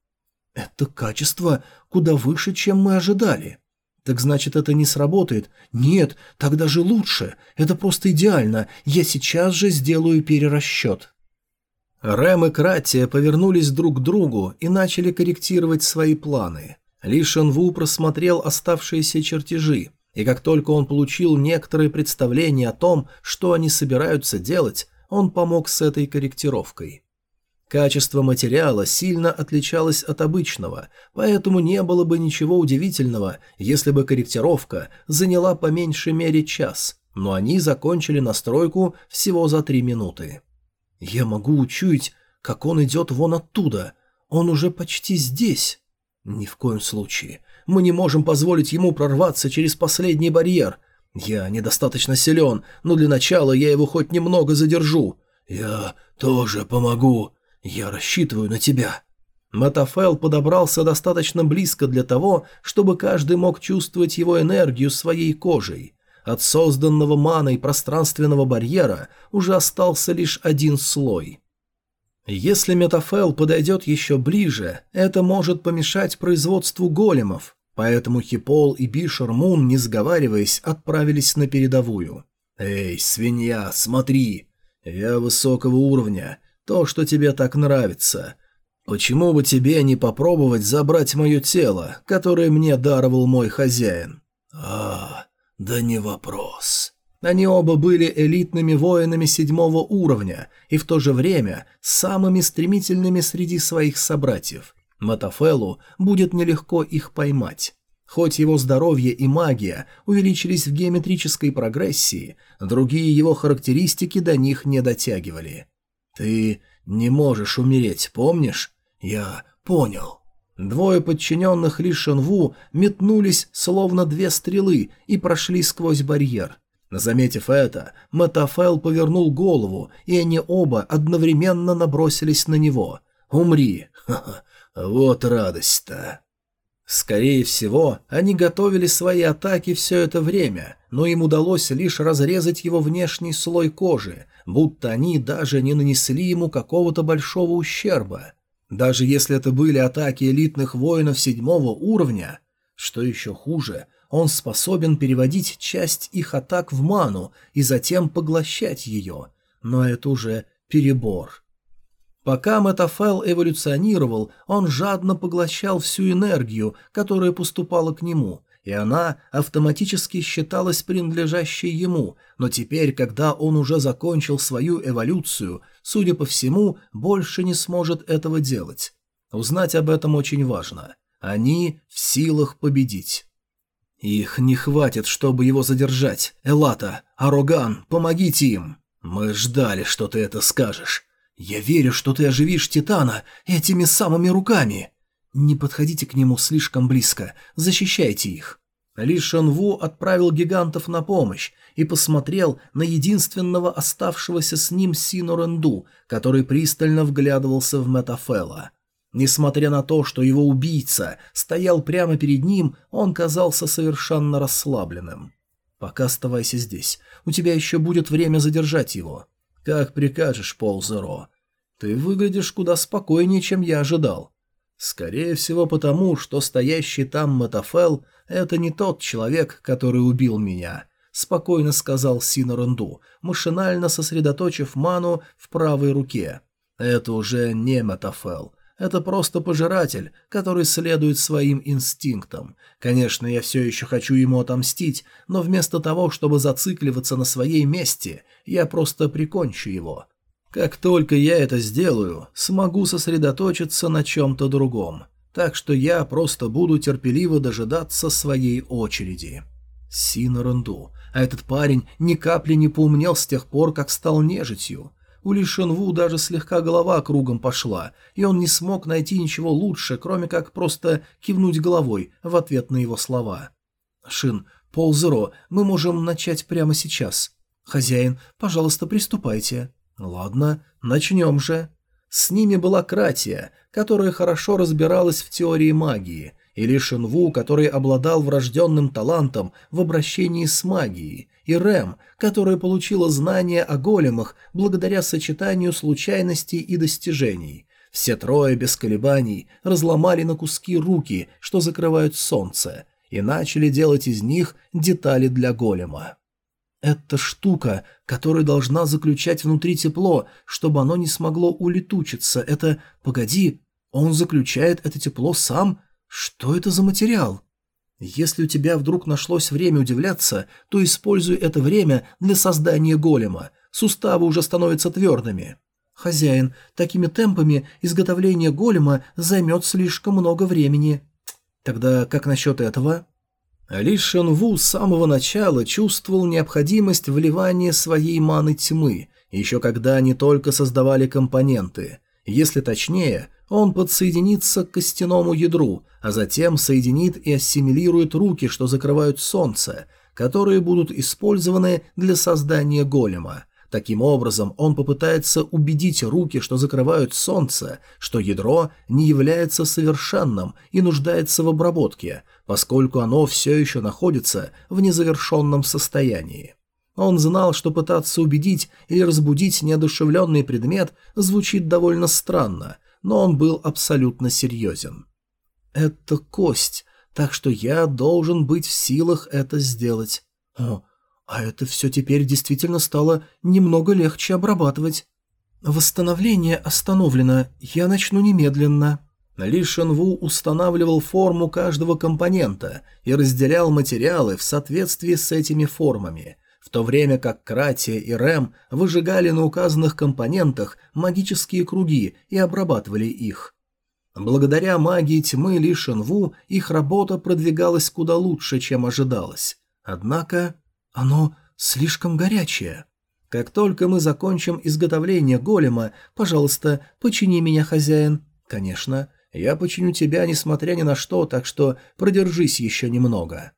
A: «Это качество куда выше, чем мы ожидали», «Так значит, это не сработает?» «Нет, тогда же лучше. Это просто идеально. Я сейчас же сделаю перерасчет». Рэм и Кратия повернулись друг к другу и начали корректировать свои планы. Ли Шенву просмотрел оставшиеся чертежи, и как только он получил некоторые представления о том, что они собираются делать, он помог с этой корректировкой. Качество материала сильно отличалось от обычного, поэтому не было бы ничего удивительного, если бы корректировка заняла по меньшей мере час, но они закончили настройку всего за три минуты. «Я могу учуять, как он идет вон оттуда. Он уже почти здесь». «Ни в коем случае. Мы не можем позволить ему прорваться через последний барьер. Я недостаточно силен, но для начала я его хоть немного задержу». «Я тоже помогу», «Я рассчитываю на тебя». Матафел подобрался достаточно близко для того, чтобы каждый мог чувствовать его энергию своей кожей. От созданного маной пространственного барьера уже остался лишь один слой. Если Метафел подойдет еще ближе, это может помешать производству големов, поэтому Хипол и Бишер Мун, не сговариваясь, отправились на передовую. «Эй, свинья, смотри! Я высокого уровня, то, что тебе так нравится. Почему бы тебе не попробовать забрать мое тело, которое мне даровал мой хозяин? А, да не вопрос. Они оба были элитными воинами седьмого уровня и в то же время самыми стремительными среди своих собратьев. Матафелу будет нелегко их поймать. Хоть его здоровье и магия увеличились в геометрической прогрессии, другие его характеристики до них не дотягивали. «Ты не можешь умереть, помнишь?» «Я понял». Двое подчиненных Ли Шенву метнулись, словно две стрелы, и прошли сквозь барьер. Заметив это, Матафел повернул голову, и они оба одновременно набросились на него. «Умри! [LAUGHS] Ха-ха! Вот радость-то!» Скорее всего, они готовили свои атаки все это время, но им удалось лишь разрезать его внешний слой кожи, будто они даже не нанесли ему какого-то большого ущерба. Даже если это были атаки элитных воинов седьмого уровня, что еще хуже, он способен переводить часть их атак в ману и затем поглощать ее, но это уже перебор. Пока Метафел эволюционировал, он жадно поглощал всю энергию, которая поступала к нему, и она автоматически считалась принадлежащей ему, но теперь, когда он уже закончил свою эволюцию, судя по всему, больше не сможет этого делать. Узнать об этом очень важно. Они в силах победить. Их не хватит, чтобы его задержать. Элата, Ароган, помогите им. Мы ждали, что ты это скажешь. Я верю, что ты оживишь Титана этими самыми руками. «Не подходите к нему слишком близко, защищайте их». Ли Шенву отправил гигантов на помощь и посмотрел на единственного оставшегося с ним Сину Ренду, который пристально вглядывался в Метафела. Несмотря на то, что его убийца стоял прямо перед ним, он казался совершенно расслабленным. «Пока оставайся здесь. У тебя еще будет время задержать его». «Как прикажешь, Пол Зеро. Ты выглядишь куда спокойнее, чем я ожидал». Скорее всего потому, что стоящий там Матафел – это не тот человек, который убил меня. спокойно сказал Синоренду, машинально сосредоточив ману в правой руке. «Это уже не Метафел. Это просто пожиратель, который следует своим инстинктам. Конечно, я все еще хочу ему отомстить, но вместо того, чтобы зацикливаться на своей мести, я просто прикончу его. Как только я это сделаю, смогу сосредоточиться на чем-то другом. Так что я просто буду терпеливо дожидаться своей очереди. Синоренду. А этот парень ни капли не поумнел с тех пор, как стал нежитью. У Ли Шенву даже слегка голова кругом пошла, и он не смог найти ничего лучше, кроме как просто кивнуть головой в ответ на его слова. «Шин, ползеро, мы можем начать прямо сейчас. Хозяин, пожалуйста, приступайте». «Ладно, начнем же». С ними была Кратия, которая хорошо разбиралась в теории магии, и Ли Шинву, который обладал врожденным талантом в обращении с магией, и Рэм, которая получила знания о големах благодаря сочетанию случайностей и достижений. Все трое без колебаний разломали на куски руки, что закрывают солнце, и начали делать из них детали для голема. Это штука, которая должна заключать внутри тепло, чтобы оно не смогло улетучиться. Это... Погоди, он заключает это тепло сам? Что это за материал? Если у тебя вдруг нашлось время удивляться, то используй это время для создания голема. Суставы уже становятся твердыми. Хозяин, такими темпами изготовление голема займет слишком много времени. Тогда как насчет этого? Ли Шенву с самого начала чувствовал необходимость вливания своей маны тьмы, еще когда они только создавали компоненты. Если точнее, он подсоединится к костяному ядру, а затем соединит и ассимилирует руки, что закрывают солнце, которые будут использованы для создания голема. Таким образом, он попытается убедить руки, что закрывают солнце, что ядро не является совершенным и нуждается в обработке, поскольку оно все еще находится в незавершенном состоянии. Он знал, что пытаться убедить или разбудить неодушевленный предмет звучит довольно странно, но он был абсолютно серьезен. Это кость, так что я должен быть в силах это сделать. О, а это все теперь действительно стало немного легче обрабатывать. Восстановление остановлено, я начну немедленно. Ли Шенву устанавливал форму каждого компонента и разделял материалы в соответствии с этими формами, то время как Кратия и Рэм выжигали на указанных компонентах магические круги и обрабатывали их. Благодаря магии тьмы Ли Шенву их работа продвигалась куда лучше, чем ожидалось. Однако оно слишком горячее. Как только мы закончим изготовление голема, пожалуйста, почини меня, хозяин. Конечно, я починю тебя, несмотря ни на что, так что продержись еще немного.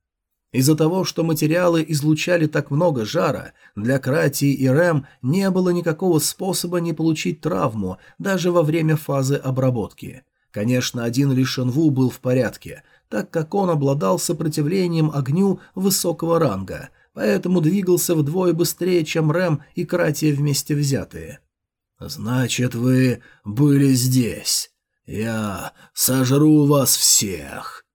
A: Из-за того, что материалы излучали так много жара, для Кратии и Рэм не было никакого способа не получить травму даже во время фазы обработки. Конечно, один лишь Энву был в порядке, так как он обладал сопротивлением огню высокого ранга, поэтому двигался вдвое быстрее, чем Рэм и Кратия вместе взятые. «Значит, вы были здесь. Я сожру вас всех.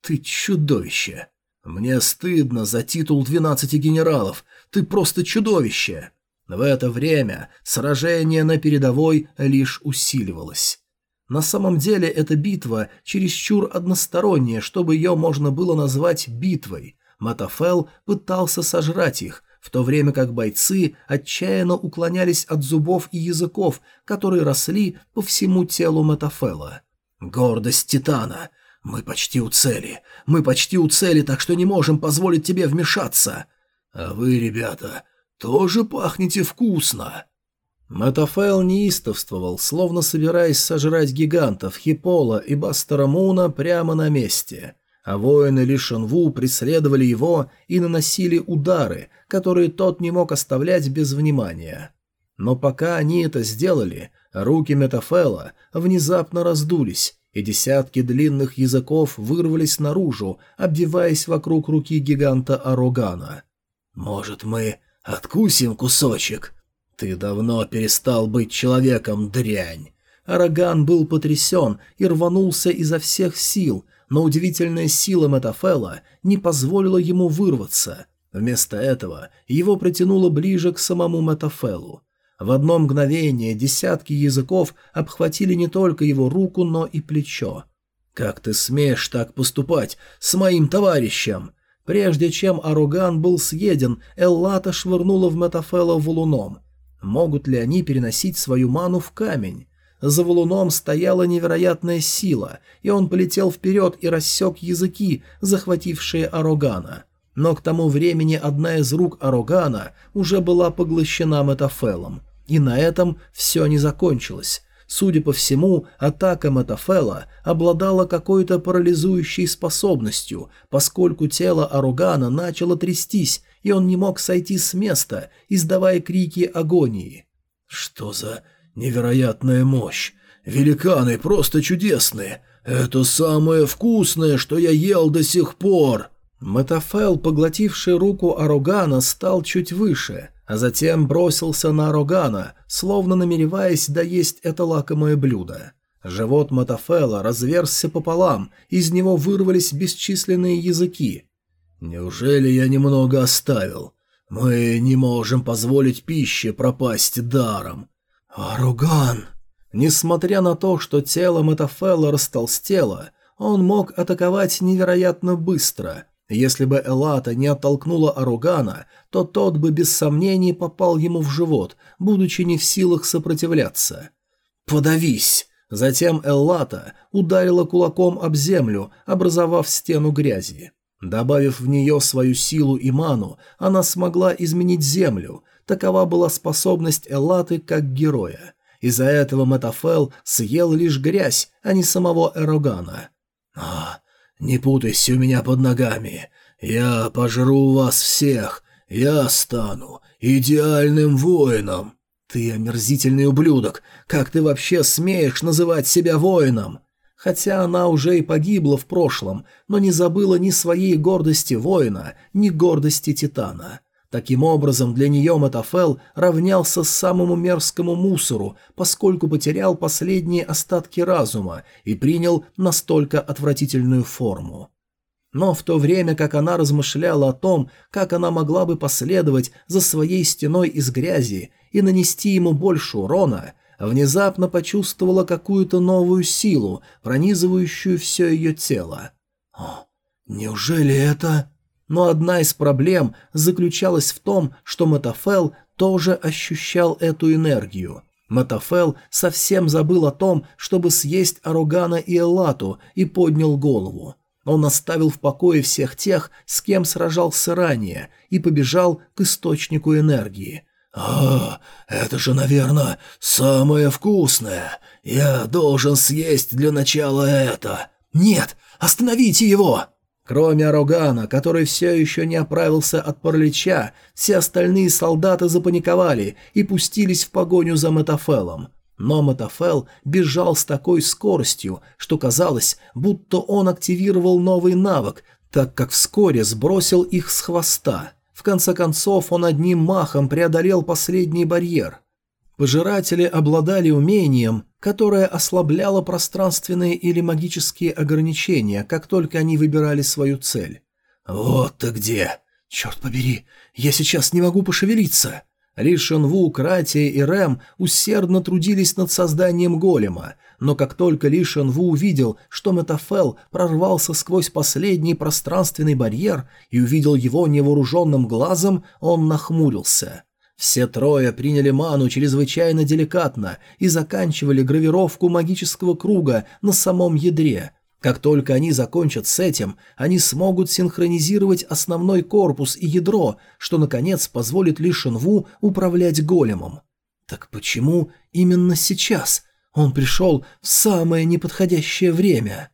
A: Ты чудовище. Мне стыдно за титул двенадцати генералов. Ты просто чудовище». В это время сражение на передовой лишь усиливалось. На самом деле эта битва чересчур односторонняя, чтобы ее можно было назвать битвой. Матафел пытался сожрать их, в то время как бойцы отчаянно уклонялись от зубов и языков, которые росли по всему телу Матафела. «Гордость Титана! Мы почти у цели! Мы почти у цели, так что не можем позволить тебе вмешаться! А вы, ребята, тоже пахнете вкусно!» Метафайл неистовствовал, словно собираясь сожрать гигантов Хипола и Бастера Муна прямо на месте, а воины Лишенву преследовали его и наносили удары, которые тот не мог оставлять без внимания. Но пока они это сделали, руки Метафела внезапно раздулись, и десятки длинных языков вырвались наружу, обвиваясь вокруг руки гиганта Арогана. «Может, мы откусим кусочек?» «Ты давно перестал быть человеком, дрянь!» Араган был потрясен и рванулся изо всех сил, но удивительная сила Метафела не позволила ему вырваться. Вместо этого его притянуло ближе к самому Метафелу. В одно мгновение десятки языков обхватили не только его руку, но и плечо. «Как ты смеешь так поступать с моим товарищем?» Прежде чем Аруган был съеден, Эллата швырнула в Метафела валуном. Могут ли они переносить свою ману в камень? За валуном стояла невероятная сила, и он полетел вперед и рассек языки, захватившие Арогана. Но к тому времени одна из рук Арогана уже была поглощена Метафелом. И на этом все не закончилось. Судя по всему, атака Метафела обладала какой-то парализующей способностью, поскольку тело Аругана начало трястись, и он не мог сойти с места, издавая крики агонии. «Что за невероятная мощь! Великаны просто чудесные! Это самое вкусное, что я ел до сих пор!» Метафел, поглотивший руку Аругана, стал чуть выше, а затем бросился на Рогана, словно намереваясь доесть это лакомое блюдо. Живот Матафела разверзся пополам, из него вырвались бесчисленные языки. «Неужели я немного оставил? Мы не можем позволить пище пропасть даром». «Аруган!» Несмотря на то, что тело Матафела растолстело, он мог атаковать невероятно быстро – если бы Элата не оттолкнула Аругана, то тот бы без сомнений попал ему в живот, будучи не в силах сопротивляться. «Подавись!» Затем Эллата ударила кулаком об землю, образовав стену грязи. Добавив в нее свою силу и ману, она смогла изменить землю. Такова была способность Эллаты как героя. Из-за этого Метафел съел лишь грязь, а не самого Эрогана. «А, «Не путайся у меня под ногами. Я пожру вас всех. Я стану идеальным воином». «Ты омерзительный ублюдок! Как ты вообще смеешь называть себя воином?» Хотя она уже и погибла в прошлом, но не забыла ни своей гордости воина, ни гордости Титана. Таким образом, для нее Матафел равнялся самому мерзкому мусору, поскольку потерял последние остатки разума и принял настолько отвратительную форму. Но в то время, как она размышляла о том, как она могла бы последовать за своей стеной из грязи и нанести ему больше урона, внезапно почувствовала какую-то новую силу, пронизывающую все ее тело. «О, неужели это...» Но одна из проблем заключалась в том, что Матафел тоже ощущал эту энергию. Матафел совсем забыл о том, чтобы съесть Арогана и Эллату, и поднял голову. Он оставил в покое всех тех, с кем сражался ранее, и побежал к источнику энергии. «А, это же, наверное, самое вкусное. Я должен съесть для начала это». «Нет, остановите его!» Кроме Арогана, который все еще не оправился от паралича, все остальные солдаты запаниковали и пустились в погоню за Метафелом. Но Метафел бежал с такой скоростью, что казалось, будто он активировал новый навык, так как вскоре сбросил их с хвоста. В конце концов он одним махом преодолел последний барьер. Пожиратели обладали умением, которое ослабляло пространственные или магические ограничения, как только они выбирали свою цель. «Вот ты где! Черт побери, я сейчас не могу пошевелиться!» Ли Шенву, Кратия и Рэм усердно трудились над созданием голема, но как только Ли Шенву увидел, что Метафел прорвался сквозь последний пространственный барьер и увидел его невооруженным глазом, он нахмурился. Все трое приняли ману чрезвычайно деликатно и заканчивали гравировку магического круга на самом ядре. Как только они закончат с этим, они смогут синхронизировать основной корпус и ядро, что, наконец, позволит Ли Шинву управлять големом. Так почему именно сейчас? Он пришел в самое неподходящее время.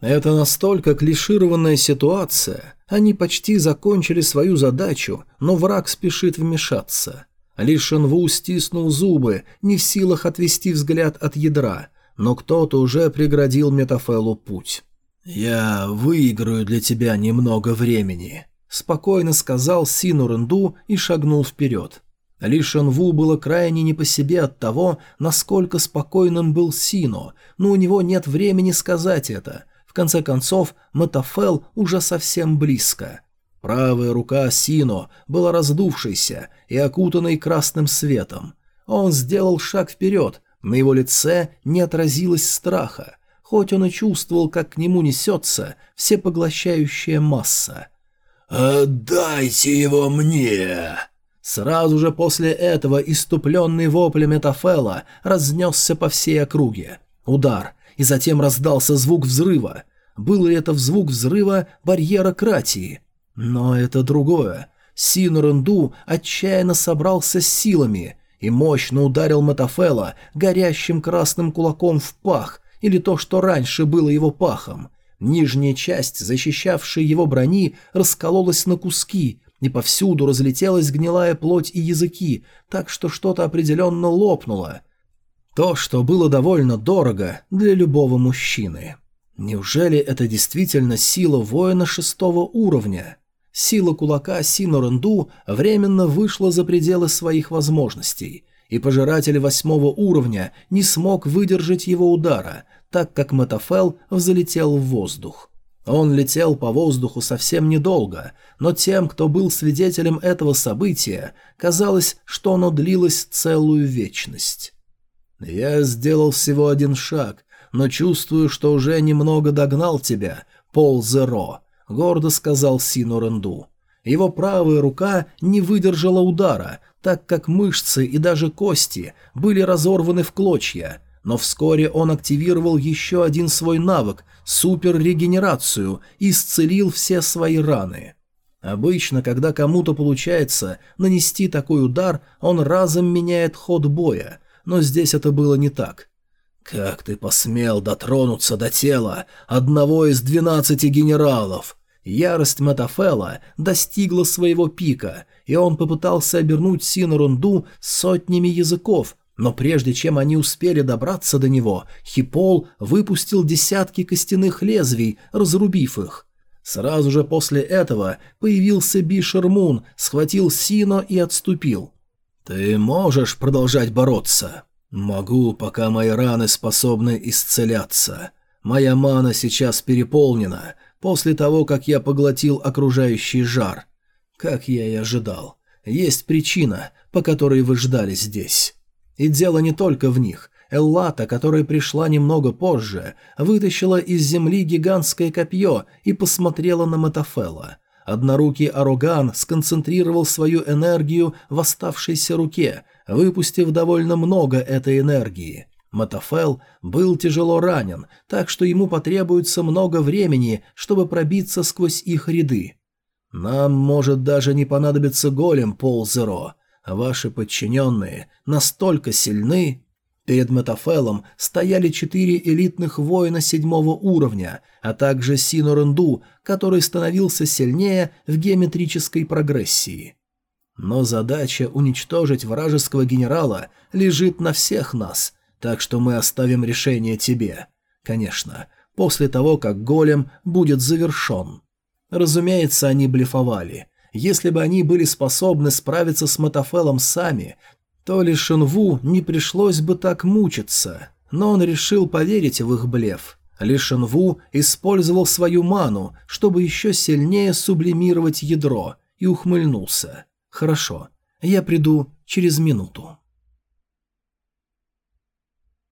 A: Это настолько клишированная ситуация. Они почти закончили свою задачу, но враг спешит вмешаться. Ли Шенву стиснул зубы, не в силах отвести взгляд от ядра, но кто-то уже преградил Метафелу путь. «Я выиграю для тебя немного времени», — спокойно сказал Сину Ренду и шагнул вперед. Ли Шенву было крайне не по себе от того, насколько спокойным был Сино, но у него нет времени сказать это — в конце концов, Матафел уже совсем близко. Правая рука Сино была раздувшейся и окутанной красным светом. Он сделал шаг вперед, на его лице не отразилось страха, хоть он и чувствовал, как к нему несется всепоглощающая масса. «Отдайте его мне!» Сразу же после этого иступленный вопль Метафела разнесся по всей округе. Удар, и затем раздался звук взрыва. Был ли это звук взрыва барьера Кратии? Но это другое. Синуренду отчаянно собрался с силами и мощно ударил Метафела горящим красным кулаком в пах, или то, что раньше было его пахом. Нижняя часть, защищавшая его брони, раскололась на куски, и повсюду разлетелась гнилая плоть и языки, так что что-то определенно лопнуло. То, что было довольно дорого для любого мужчины. Неужели это действительно сила воина шестого уровня? Сила кулака Синоренду временно вышла за пределы своих возможностей, и пожиратель восьмого уровня не смог выдержать его удара, так как Метафел взлетел в воздух. Он летел по воздуху совсем недолго, но тем, кто был свидетелем этого события, казалось, что оно длилось целую вечность. «Я сделал всего один шаг, но чувствую, что уже немного догнал тебя, Пол Зеро», — гордо сказал Сину Ренду. Его правая рука не выдержала удара, так как мышцы и даже кости были разорваны в клочья, но вскоре он активировал еще один свой навык – суперрегенерацию и исцелил все свои раны. Обычно, когда кому-то получается нанести такой удар, он разом меняет ход боя, но здесь это было не так. «Как ты посмел дотронуться до тела одного из двенадцати генералов?» Ярость Метафела достигла своего пика, и он попытался обернуть Синорунду сотнями языков, но прежде чем они успели добраться до него, Хипол выпустил десятки костяных лезвий, разрубив их. Сразу же после этого появился Бишермун, схватил Сино и отступил. «Ты можешь продолжать бороться?» «Могу, пока мои раны способны исцеляться. Моя мана сейчас переполнена, после того, как я поглотил окружающий жар. Как я и ожидал. Есть причина, по которой вы ждали здесь. И дело не только в них. Эллата, которая пришла немного позже, вытащила из земли гигантское копье и посмотрела на Метафела. Однорукий Ароган сконцентрировал свою энергию в оставшейся руке, выпустив довольно много этой энергии. Матафел был тяжело ранен, так что ему потребуется много времени, чтобы пробиться сквозь их ряды. Нам может даже не понадобиться голем Ползеро. Ваши подчиненные настолько сильны... Перед Метафелом стояли четыре элитных воина седьмого уровня, а также Синоренду, который становился сильнее в геометрической прогрессии. Но задача уничтожить вражеского генерала лежит на всех нас, так что мы оставим решение тебе. Конечно, после того, как голем будет завершен. Разумеется, они блефовали. Если бы они были способны справиться с Матафелом сами, то ли Шинву не пришлось бы так мучиться. Но он решил поверить в их блеф. Ли Шинву использовал свою ману, чтобы еще сильнее сублимировать ядро, и ухмыльнулся. «Хорошо, я приду через минуту».